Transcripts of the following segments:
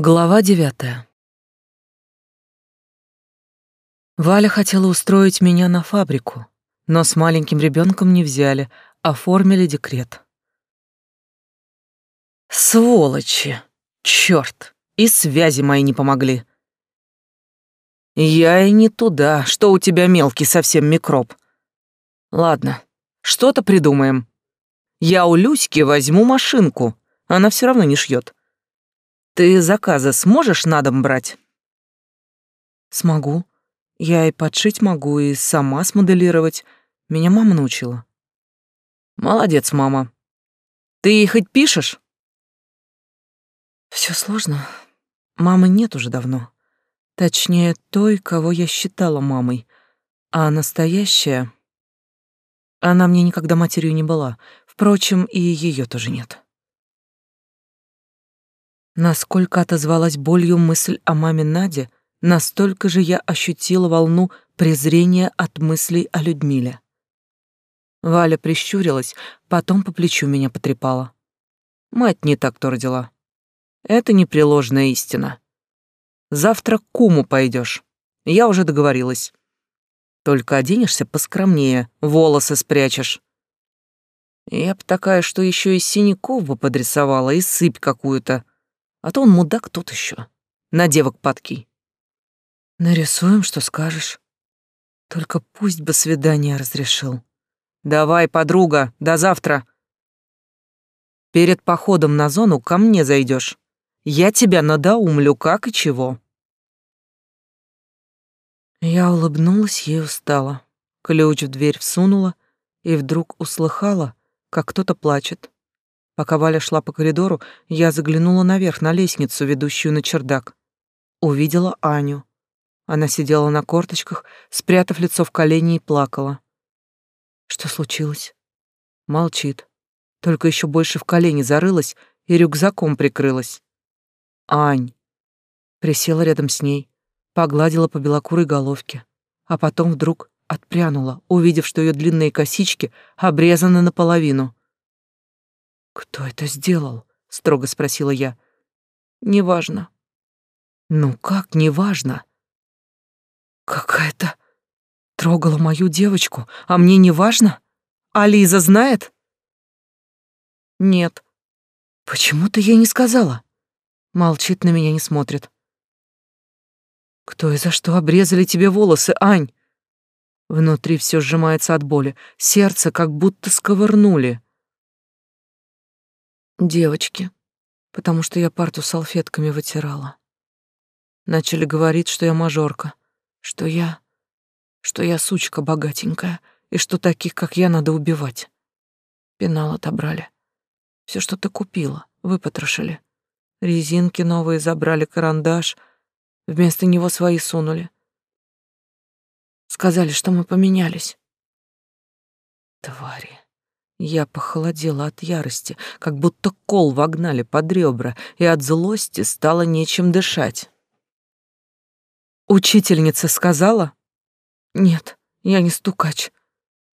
Глава девятая. Валя хотела устроить меня на фабрику, но с маленьким ребенком не взяли, оформили декрет. Сволочи! Черт! И связи мои не помогли. Я и не туда, что у тебя мелкий совсем микроб. Ладно, что-то придумаем. Я у Люськи возьму машинку, она все равно не шьет. Ты заказы сможешь на дом брать? Смогу. Я и подшить могу, и сама смоделировать. Меня мама научила. Молодец, мама. Ты ей хоть пишешь? Все сложно. Мамы нет уже давно. Точнее, той, кого я считала мамой. А настоящая... Она мне никогда матерью не была. Впрочем, и ее тоже нет. Насколько отозвалась болью мысль о маме Наде, настолько же я ощутила волну презрения от мыслей о Людмиле. Валя прищурилась, потом по плечу меня потрепала. Мать не так то родила. Это непреложная истина. Завтра к куму пойдешь. Я уже договорилась. Только оденешься поскромнее, волосы спрячешь. Я б такая, что еще и синяков бы подрисовала, и сыпь какую-то, а то он мудак тот еще. На девок падкий. Нарисуем, что скажешь. Только пусть бы свидание разрешил. Давай, подруга, до завтра. Перед походом на зону ко мне зайдешь. Я тебя надоумлю, как и чего. Я улыбнулась ей устала. Ключ в дверь всунула и вдруг услыхала, как кто-то плачет. Пока Валя шла по коридору, я заглянула наверх на лестницу, ведущую на чердак. Увидела Аню. Она сидела на корточках, спрятав лицо в колени и плакала. Что случилось? Молчит. Только еще больше в колени зарылась и рюкзаком прикрылась. Ань. Присела рядом с ней, погладила по белокурой головке, а потом вдруг отпрянула, увидев, что ее длинные косички обрезаны наполовину. «Кто это сделал?» — строго спросила я. «Неважно». «Ну как неважно?» «Какая-то трогала мою девочку, а мне не важно? А Лиза знает?» «Нет». «Почему ты ей не сказала?» Молчит, на меня не смотрит. «Кто и за что обрезали тебе волосы, Ань?» Внутри все сжимается от боли, сердце как будто сковырнули. Девочки, потому что я парту салфетками вытирала. Начали говорить, что я мажорка, что я... что я сучка богатенькая, и что таких, как я, надо убивать. Пенал отобрали. Все, что ты купила, выпотрошили. Резинки новые забрали, карандаш. Вместо него свои сунули. Сказали, что мы поменялись. Твари. Я похолодела от ярости, как будто кол вогнали под ребра, и от злости стало нечем дышать. Учительница сказала? Нет, я не стукач.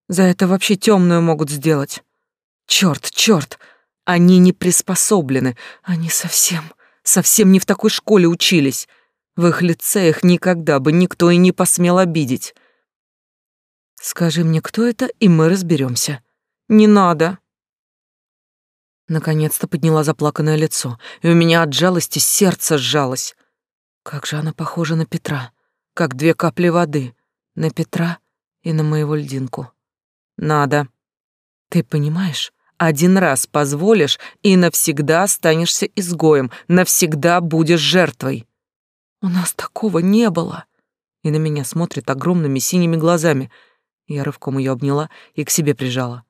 За это вообще темную могут сделать. Черт, черт, они не приспособлены, они совсем, совсем не в такой школе учились. В их лицеях никогда бы никто и не посмел обидеть. Скажи мне, кто это, и мы разберемся. Не надо. Наконец-то подняла заплаканное лицо, и у меня от жалости сердце сжалось. Как же она похожа на Петра, как две капли воды, на Петра и на моего льдинку. Надо. Ты понимаешь? Один раз позволишь, и навсегда останешься изгоем, навсегда будешь жертвой. У нас такого не было. И на меня смотрит огромными синими глазами. Я рывком ее обняла и к себе прижала.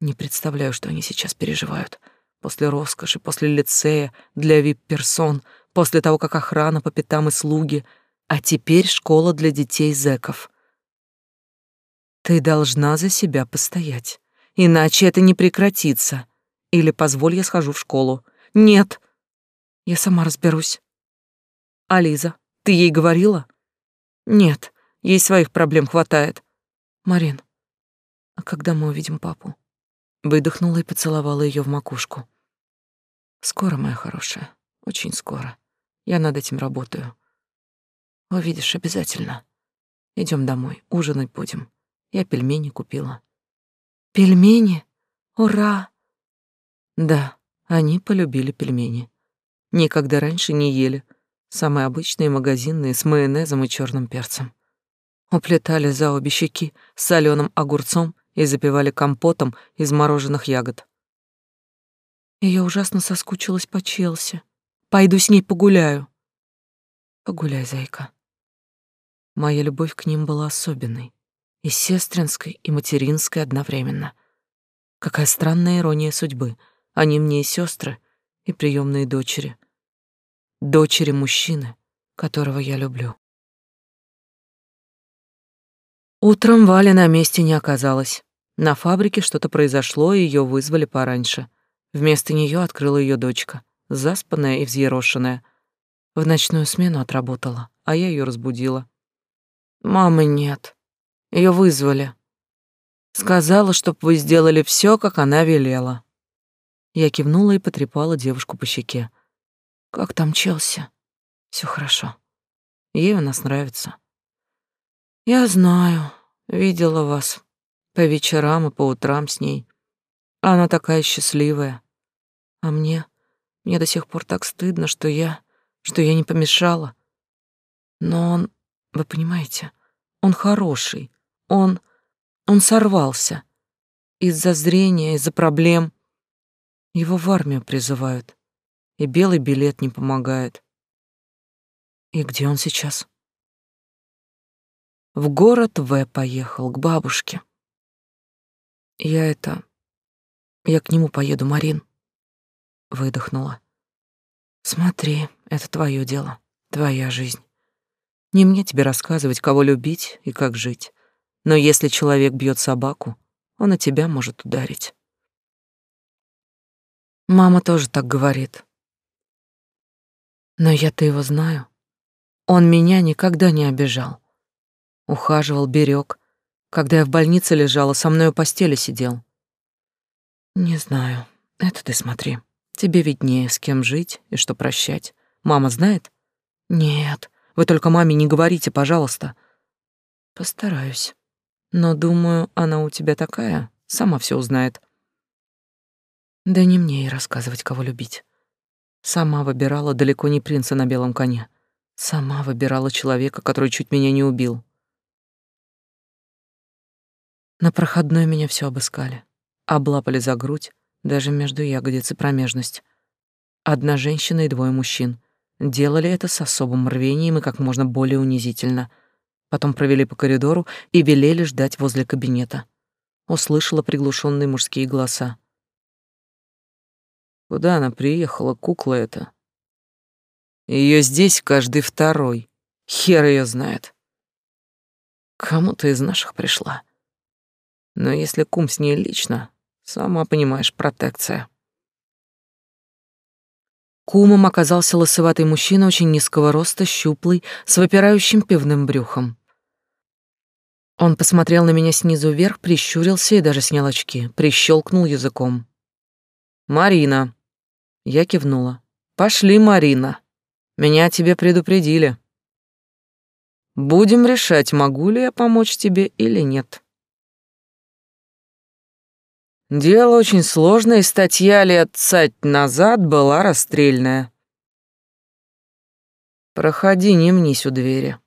Не представляю, что они сейчас переживают. После роскоши, после лицея, для вип-персон, после того, как охрана по пятам и слуги, а теперь школа для детей зэков. Ты должна за себя постоять, иначе это не прекратится. Или позволь, я схожу в школу. Нет, я сама разберусь. А Лиза, ты ей говорила? Нет, ей своих проблем хватает. Марин, а когда мы увидим папу? Выдохнула и поцеловала ее в макушку. Скоро, моя хорошая, очень скоро. Я над этим работаю. Увидишь обязательно. Идем домой, ужинать будем. Я пельмени купила. Пельмени? Ура! Да, они полюбили пельмени. Никогда раньше не ели. Самые обычные магазинные с майонезом и черным перцем. Уплетали за обе щеки с соленым огурцом и запивали компотом из мороженых ягод. И я ужасно соскучилась по Челси. Пойду с ней погуляю. Погуляй, зайка. Моя любовь к ним была особенной. И сестринской, и материнской одновременно. Какая странная ирония судьбы. Они мне и сестры, и приемные дочери. Дочери мужчины, которого я люблю. Утром Валя на месте не оказалась. На фабрике что-то произошло, и ее вызвали пораньше. Вместо нее открыла ее дочка, заспанная и взъерошенная. В ночную смену отработала, а я ее разбудила. Мамы нет. Ее вызвали. Сказала, чтоб вы сделали все, как она велела. Я кивнула и потрепала девушку по щеке. Как там Челси? Все хорошо. Ей у нас нравится. Я знаю, видела вас по вечерам и по утрам с ней. Она такая счастливая. А мне, мне до сих пор так стыдно, что я, что я не помешала. Но он, вы понимаете, он хороший. Он, он сорвался. Из-за зрения, из-за проблем. Его в армию призывают. И белый билет не помогает. И где он сейчас? В город В поехал, к бабушке. Я это... Я к нему поеду, Марин. Выдохнула. Смотри, это твое дело, твоя жизнь. Не мне тебе рассказывать, кого любить и как жить. Но если человек бьет собаку, он и тебя может ударить. Мама тоже так говорит. Но я-то его знаю. Он меня никогда не обижал. Ухаживал, берег. Когда я в больнице лежала, со мной у постели сидел. Не знаю. Это ты смотри. Тебе виднее, с кем жить и что прощать. Мама знает? Нет. Вы только маме не говорите, пожалуйста. Постараюсь. Но думаю, она у тебя такая, сама все узнает. Да не мне и рассказывать, кого любить. Сама выбирала далеко не принца на белом коне. Сама выбирала человека, который чуть меня не убил. На проходной меня все обыскали. Облапали за грудь, даже между ягодиц и промежность. Одна женщина и двое мужчин. Делали это с особым рвением и как можно более унизительно. Потом провели по коридору и велели ждать возле кабинета. Услышала приглушенные мужские голоса. Куда она приехала, кукла эта? Ее здесь каждый второй. Хер ее знает. Кому-то из наших пришла. Но если кум с ней лично, сама понимаешь, протекция. Кумом оказался лысоватый мужчина очень низкого роста, щуплый, с выпирающим пивным брюхом. Он посмотрел на меня снизу вверх, прищурился и даже снял очки, прищелкнул языком. «Марина». Я кивнула. «Пошли, Марина. Меня тебе предупредили. Будем решать, могу ли я помочь тебе или нет». Дело очень сложное, статья лет цать назад была расстрельная. Проходи, не мнись у двери.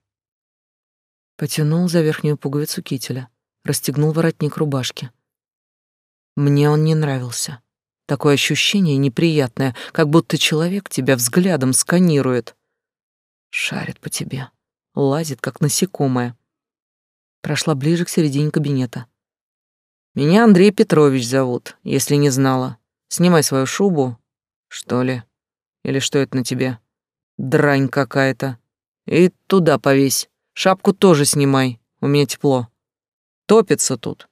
Потянул за верхнюю пуговицу кителя, расстегнул воротник рубашки. Мне он не нравился. Такое ощущение неприятное, как будто человек тебя взглядом сканирует. Шарит по тебе, лазит, как насекомое. Прошла ближе к середине кабинета. Меня Андрей Петрович зовут, если не знала. Снимай свою шубу, что ли? Или что это на тебе? Дрань какая-то. И туда повесь. Шапку тоже снимай, у меня тепло. Топится тут.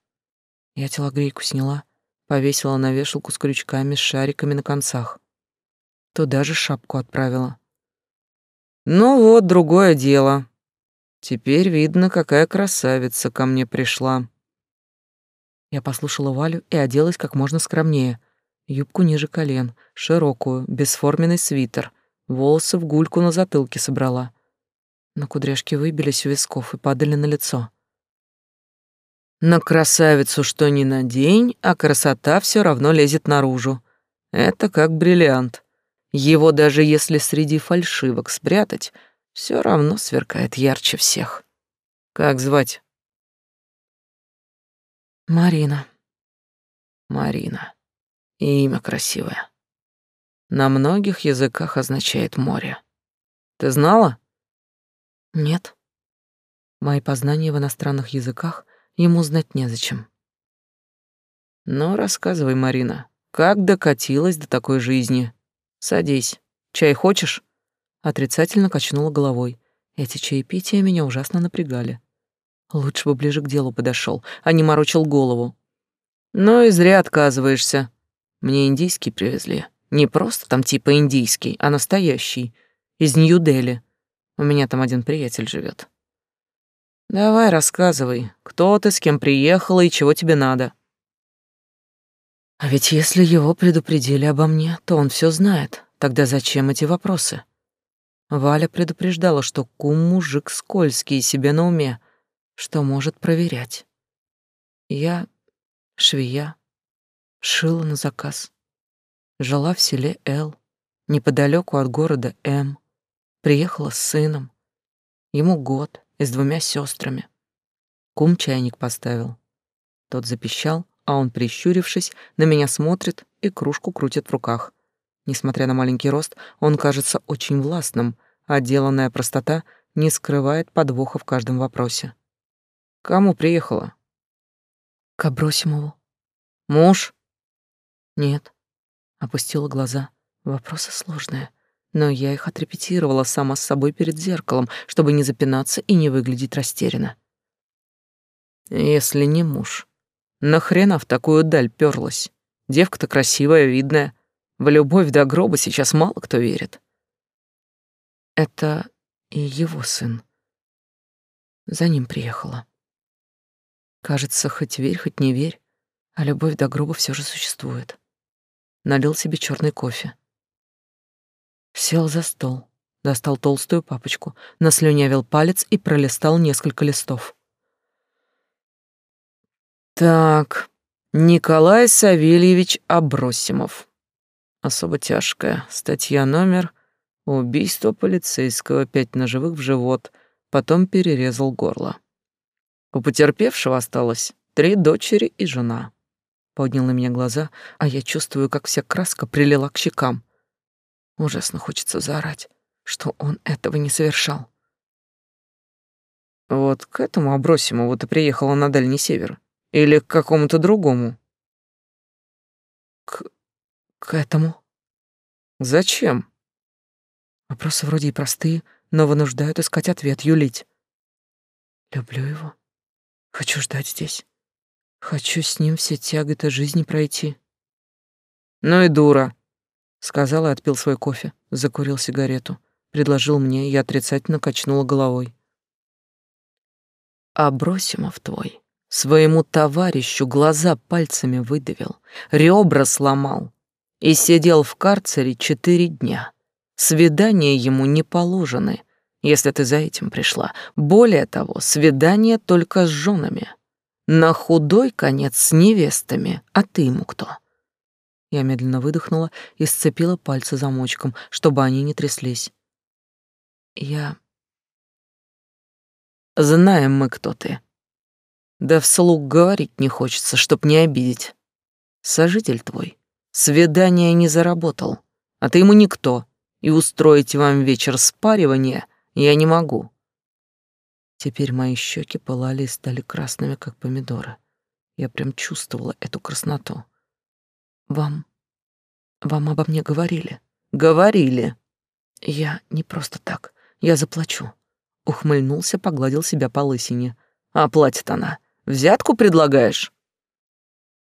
Я телогрейку сняла, повесила на вешалку с крючками с шариками на концах. Туда же шапку отправила. Ну вот, другое дело. Теперь видно, какая красавица ко мне пришла. Я послушала Валю и оделась как можно скромнее. Юбку ниже колен, широкую, бесформенный свитер, волосы в гульку на затылке собрала. На кудряшки выбились у висков и падали на лицо. На красавицу что ни надень, а красота все равно лезет наружу. Это как бриллиант. Его даже если среди фальшивок спрятать, все равно сверкает ярче всех. Как звать? Марина. Марина. Имя красивое. На многих языках означает море. Ты знала? Нет. Мои познания в иностранных языках ему знать незачем. Ну, рассказывай, Марина, как докатилась до такой жизни? Садись. Чай хочешь? Отрицательно качнула головой. Эти чаепития меня ужасно напрягали. Лучше бы ближе к делу подошел, а не морочил голову. Ну и зря отказываешься. Мне индийский привезли. Не просто там типа индийский, а настоящий. Из Нью-Дели. У меня там один приятель живет. Давай рассказывай, кто ты, с кем приехала и чего тебе надо. А ведь если его предупредили обо мне, то он все знает. Тогда зачем эти вопросы? Валя предупреждала, что кум мужик скользкий и себе на уме, что может проверять. Я швея, шила на заказ. Жила в селе Л, неподалеку от города М. Приехала с сыном. Ему год, и с двумя сестрами. Кум чайник поставил. Тот запищал, а он, прищурившись, на меня смотрит и кружку крутит в руках. Несмотря на маленький рост, он кажется очень властным, а деланная простота не скрывает подвоха в каждом вопросе. «Кому приехала?» «К Абросимову». «Муж?» «Нет». Опустила глаза. Вопросы сложные но я их отрепетировала сама с собой перед зеркалом, чтобы не запинаться и не выглядеть растерянно. Если не муж, нахрена в такую даль пёрлась? Девка-то красивая, видная. В любовь до гроба сейчас мало кто верит. Это и его сын. За ним приехала. Кажется, хоть верь, хоть не верь, а любовь до гроба все же существует. Налил себе черный кофе. Сел за стол, достал толстую папочку, наслюнявил палец и пролистал несколько листов. Так, Николай Савельевич Абросимов. Особо тяжкая. Статья номер «Убийство полицейского, пять ножевых в живот», потом перерезал горло. У потерпевшего осталось три дочери и жена. Поднял на меня глаза, а я чувствую, как вся краска прилила к щекам. Ужасно хочется заорать, что он этого не совершал. Вот к этому Абросимову ты приехала на Дальний Север? Или к какому-то другому? К... к этому. Зачем? Вопросы вроде и простые, но вынуждают искать ответ, юлить. Люблю его. Хочу ждать здесь. Хочу с ним все тяготы жизни пройти. Ну и дура сказал и отпил свой кофе, закурил сигарету, предложил мне, и я отрицательно качнула головой. А Бросимов твой своему товарищу глаза пальцами выдавил, ребра сломал и сидел в карцере четыре дня. Свидания ему не положены, если ты за этим пришла. Более того, свидания только с женами. На худой конец с невестами, а ты ему кто? Я медленно выдохнула и сцепила пальцы замочком, чтобы они не тряслись. Я... Знаем мы, кто ты. Да вслух говорить не хочется, чтоб не обидеть. Сожитель твой свидание не заработал, а ты ему никто, и устроить вам вечер спаривания я не могу. Теперь мои щеки пылали и стали красными, как помидоры. Я прям чувствовала эту красноту. Вам... Вам обо мне говорили? Говорили. Я не просто так. Я заплачу. Ухмыльнулся, погладил себя по лысине. А платит она. Взятку предлагаешь?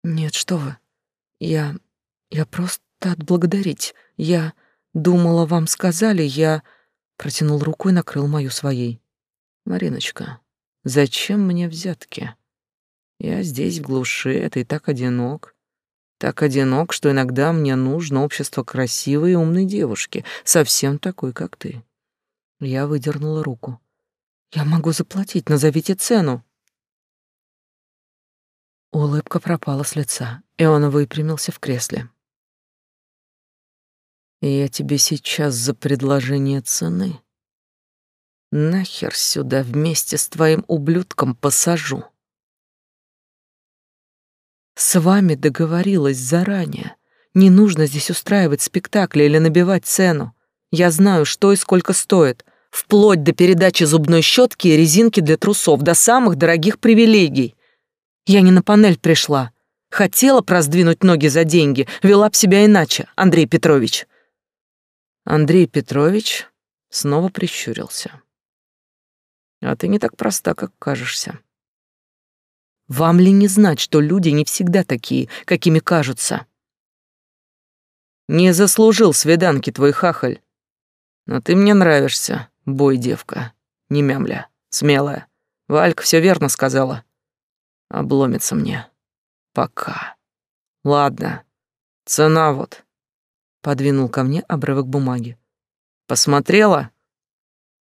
Нет, что вы. Я... Я просто отблагодарить. Я... Думала, вам сказали, я... Протянул руку и накрыл мою своей. Мариночка, зачем мне взятки? Я здесь, в глуши, это и так одинок. Так одинок, что иногда мне нужно общество красивой и умной девушки, совсем такой, как ты. Я выдернула руку. Я могу заплатить, назовите цену. Улыбка пропала с лица, и он выпрямился в кресле. Я тебе сейчас за предложение цены нахер сюда вместе с твоим ублюдком посажу. С вами договорилась заранее. Не нужно здесь устраивать спектакли или набивать цену. Я знаю, что и сколько стоит, вплоть до передачи зубной щетки и резинки для трусов, до самых дорогих привилегий. Я не на панель пришла. Хотела проздвинуть ноги за деньги, вела б себя иначе, Андрей Петрович. Андрей Петрович снова прищурился. А ты не так проста, как кажешься. Вам ли не знать, что люди не всегда такие, какими кажутся? Не заслужил свиданки твой хахаль. Но ты мне нравишься, бой девка, не мямля, смелая. Валька все верно сказала. Обломится мне. Пока. Ладно. Цена вот. Подвинул ко мне обрывок бумаги. Посмотрела?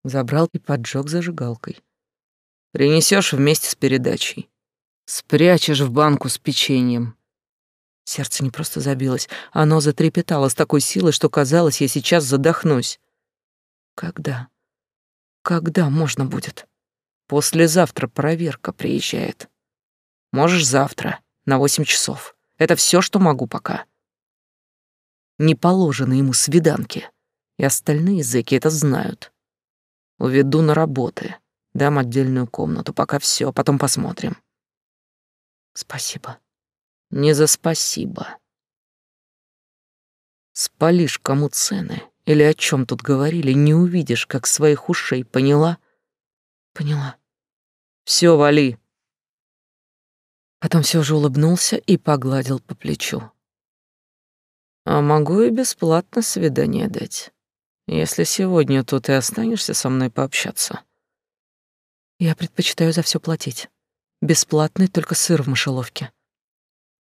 Забрал и поджег зажигалкой. Принесешь вместе с передачей. Спрячешь в банку с печеньем. Сердце не просто забилось, оно затрепетало с такой силой, что казалось, я сейчас задохнусь. Когда? Когда можно будет? Послезавтра проверка приезжает. Можешь завтра, на восемь часов. Это все, что могу пока. Не положено ему свиданки, и остальные зэки это знают. Уведу на работы, дам отдельную комнату, пока все, потом посмотрим. Спасибо. Не за спасибо. Спалишь кому цены или о чем тут говорили, не увидишь, как своих ушей, поняла? Поняла. Все, вали. Потом все же улыбнулся и погладил по плечу. А могу и бесплатно свидание дать, если сегодня тут и останешься со мной пообщаться. Я предпочитаю за все платить. Бесплатный только сыр в мышеловке.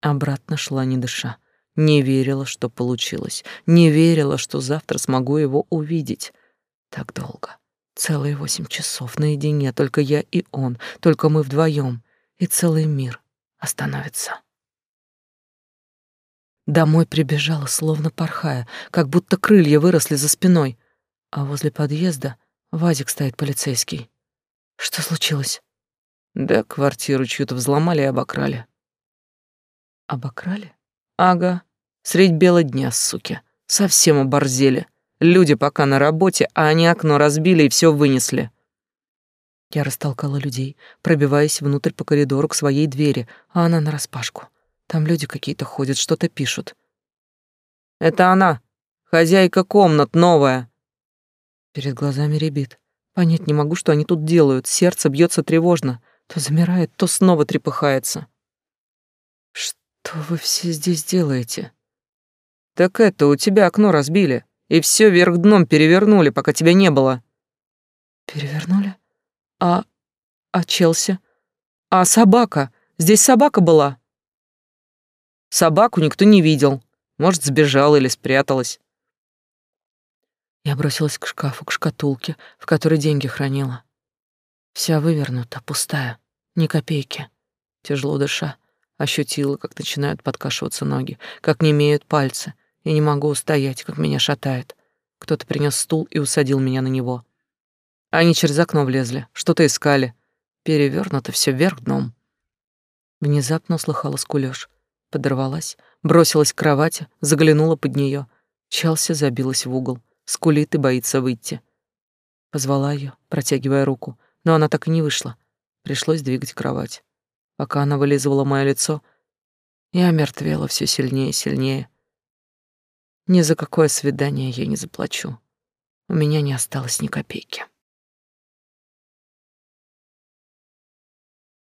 Обратно шла не дыша. Не верила, что получилось. Не верила, что завтра смогу его увидеть. Так долго. Целые восемь часов наедине, только я и он, только мы вдвоем, и целый мир остановится. Домой прибежала, словно порхая, как будто крылья выросли за спиной, а возле подъезда Вазик стоит полицейский. Что случилось? Да, квартиру чью-то взломали и обокрали. Обокрали? Ага. Средь бела дня, суки. Совсем оборзели. Люди пока на работе, а они окно разбили и все вынесли. Я растолкала людей, пробиваясь внутрь по коридору к своей двери, а она нараспашку. Там люди какие-то ходят, что-то пишут. «Это она, хозяйка комнат, новая!» Перед глазами ребит. Понять не могу, что они тут делают. Сердце бьется тревожно. То замирает, то снова трепыхается. «Что вы все здесь делаете?» «Так это, у тебя окно разбили, и все вверх дном перевернули, пока тебя не было». «Перевернули? А... а Челси? А собака? Здесь собака была?» «Собаку никто не видел. Может, сбежала или спряталась». Я бросилась к шкафу, к шкатулке, в которой деньги хранила. Вся вывернута, пустая, ни копейки. Тяжело дыша, ощутила, как начинают подкашиваться ноги, как не имеют пальцы, и не могу устоять, как меня шатает. Кто-то принес стул и усадил меня на него. Они через окно влезли, что-то искали. Перевернуто все вверх дном. Внезапно услыхала скулёж. Подорвалась, бросилась к кровати, заглянула под нее. Челси забилась в угол, скулит и боится выйти. Позвала ее, протягивая руку но она так и не вышла. Пришлось двигать кровать. Пока она вылизывала мое лицо, я мертвела все сильнее и сильнее. Ни за какое свидание я не заплачу. У меня не осталось ни копейки.